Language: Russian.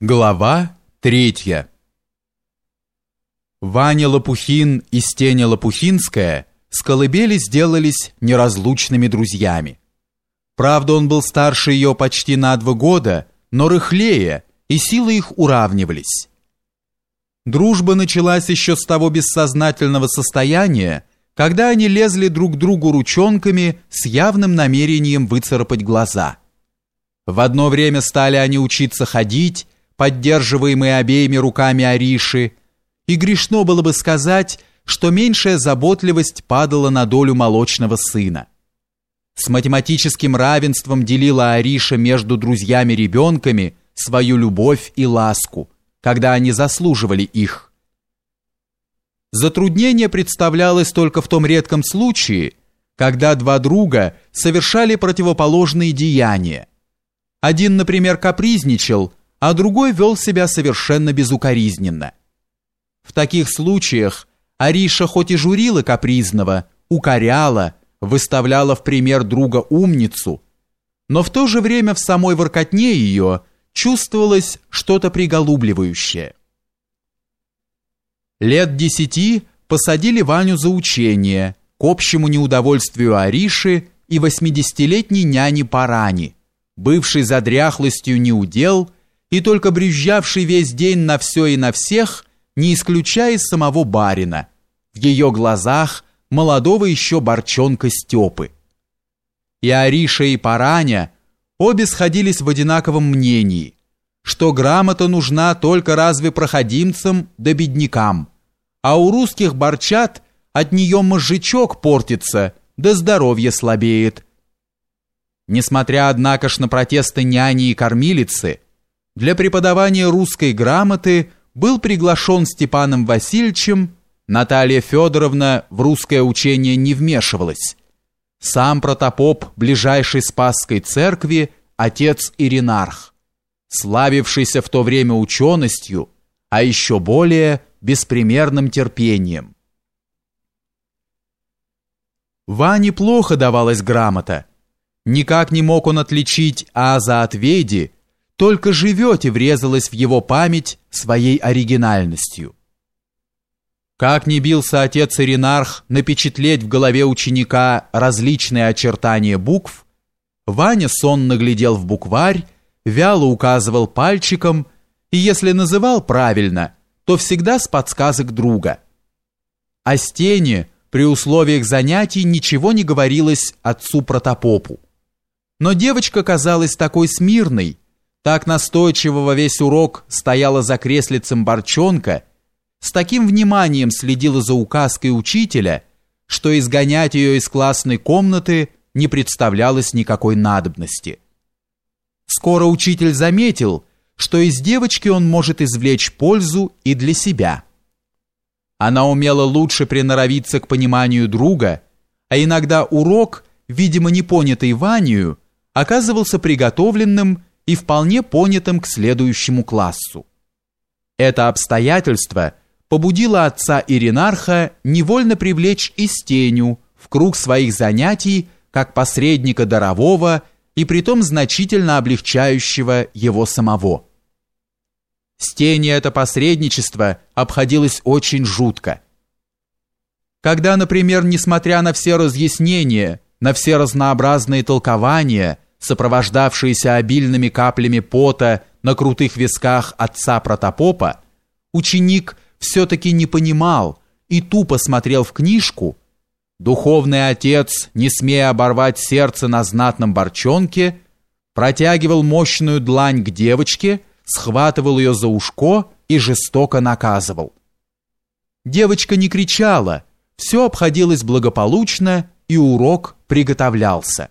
Глава третья Ваня Лопухин и Стеня Лопухинская с колыбели сделались неразлучными друзьями. Правда, он был старше ее почти на два года, но рыхлее, и силы их уравнивались. Дружба началась еще с того бессознательного состояния, когда они лезли друг другу ручонками с явным намерением выцарапать глаза. В одно время стали они учиться ходить, поддерживаемые обеими руками Ариши, и грешно было бы сказать, что меньшая заботливость падала на долю молочного сына. С математическим равенством делила Ариша между друзьями-ребенками свою любовь и ласку, когда они заслуживали их. Затруднение представлялось только в том редком случае, когда два друга совершали противоположные деяния. Один, например, капризничал, а другой вел себя совершенно безукоризненно. В таких случаях Ариша хоть и журила капризного, укоряла, выставляла в пример друга умницу, но в то же время в самой воркотне ее чувствовалось что-то приголубливающее. Лет десяти посадили Ваню за учение к общему неудовольствию Ариши и восьмидесятилетней няни Парани, бывшей за дряхлостью неудел и только брюзжавший весь день на все и на всех, не исключая самого барина, в ее глазах молодого еще борчонка Степы. И Ариша, и Параня обе сходились в одинаковом мнении, что грамота нужна только разве проходимцам да беднякам, а у русских борчат от нее мозжечок портится, да здоровье слабеет. Несмотря, однако ж, на протесты няни и кормилицы, для преподавания русской грамоты был приглашен Степаном Васильевичем, Наталья Федоровна в русское учение не вмешивалась. Сам протопоп ближайшей Спасской церкви, отец Иринарх, славившийся в то время ученостью, а еще более беспримерным терпением. Ване плохо давалась грамота. Никак не мог он отличить Аза от Веди, только живете врезалась в его память своей оригинальностью. Как не бился отец Иринарх напечатлеть в голове ученика различные очертания букв, Ваня сонно глядел в букварь, вяло указывал пальчиком, и если называл правильно, то всегда с подсказок друга. О стене при условиях занятий ничего не говорилось отцу протопопу. Но девочка казалась такой смирной, так настойчиво во весь урок стояла за креслицем Борчонка, с таким вниманием следила за указкой учителя, что изгонять ее из классной комнаты не представлялось никакой надобности. Скоро учитель заметил, что из девочки он может извлечь пользу и для себя. Она умела лучше приноровиться к пониманию друга, а иногда урок, видимо не понятый Ванию, оказывался приготовленным и вполне понятым к следующему классу. Это обстоятельство побудило отца Иринарха невольно привлечь и Стеню в круг своих занятий как посредника дарового и притом значительно облегчающего его самого. Стене это посредничество обходилось очень жутко. Когда, например, несмотря на все разъяснения, на все разнообразные толкования – сопровождавшиеся обильными каплями пота на крутых висках отца протопопа, ученик все-таки не понимал и тупо смотрел в книжку, духовный отец, не смея оборвать сердце на знатном борчонке, протягивал мощную длань к девочке, схватывал ее за ушко и жестоко наказывал. Девочка не кричала, все обходилось благополучно, и урок приготовлялся.